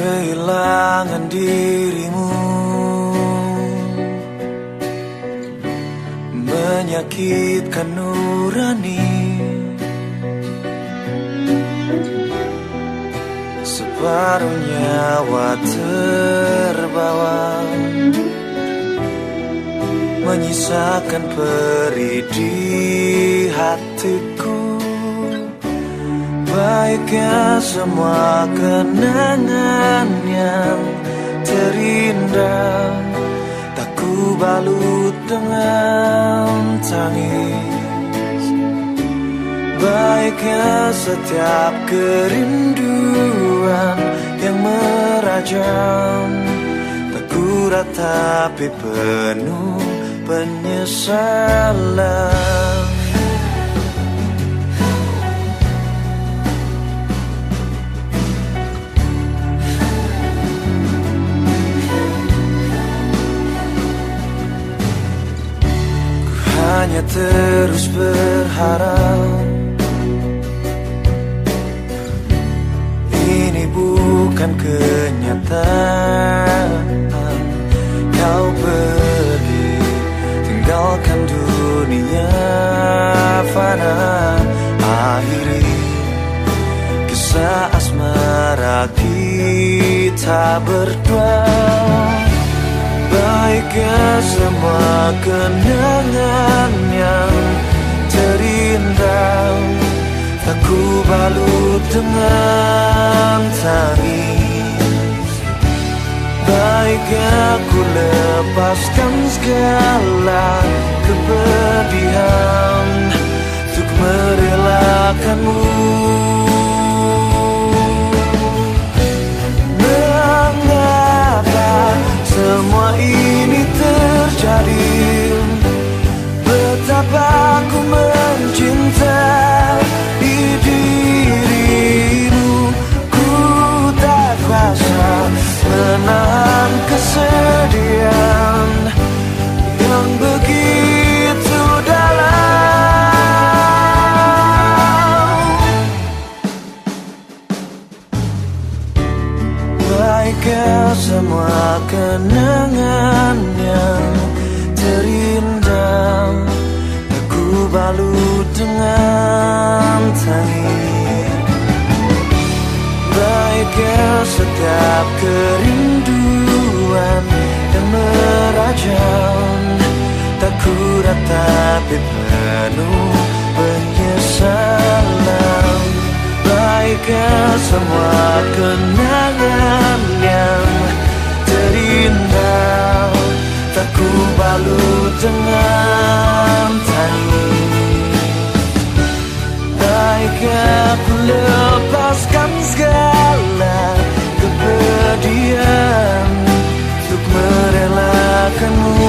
kehilangan dirimu. Menyakitkan nurani. Separuh nyawa terbawa. Menyisakan peri di hatiku Baiknya semua kenangan yang terindah. Tak ku balut dengan tangis. Baiknya setiap kerinduan yang merajam. Tak ku ratapi penuh penyesalan hanya terus berharap. Ini bukan kenyataan. Kau pergi tinggalkan dunia fana. Akhiri kisah asmara kita berdua. Baiknya semua kenangan Tak ku balut dengan tangis. Baiknya ku lepaskan segala kepedihan Untuk merelakanmu semua kenangan yang terindah. Aku balut dengan tangis. Baiknya setiap kerinduan yang merajam. Tak ku ratapi penuh penyesalan. Baiknya semua kenangan Jika lepaskan segala kepedihan Untuk merelakanmu.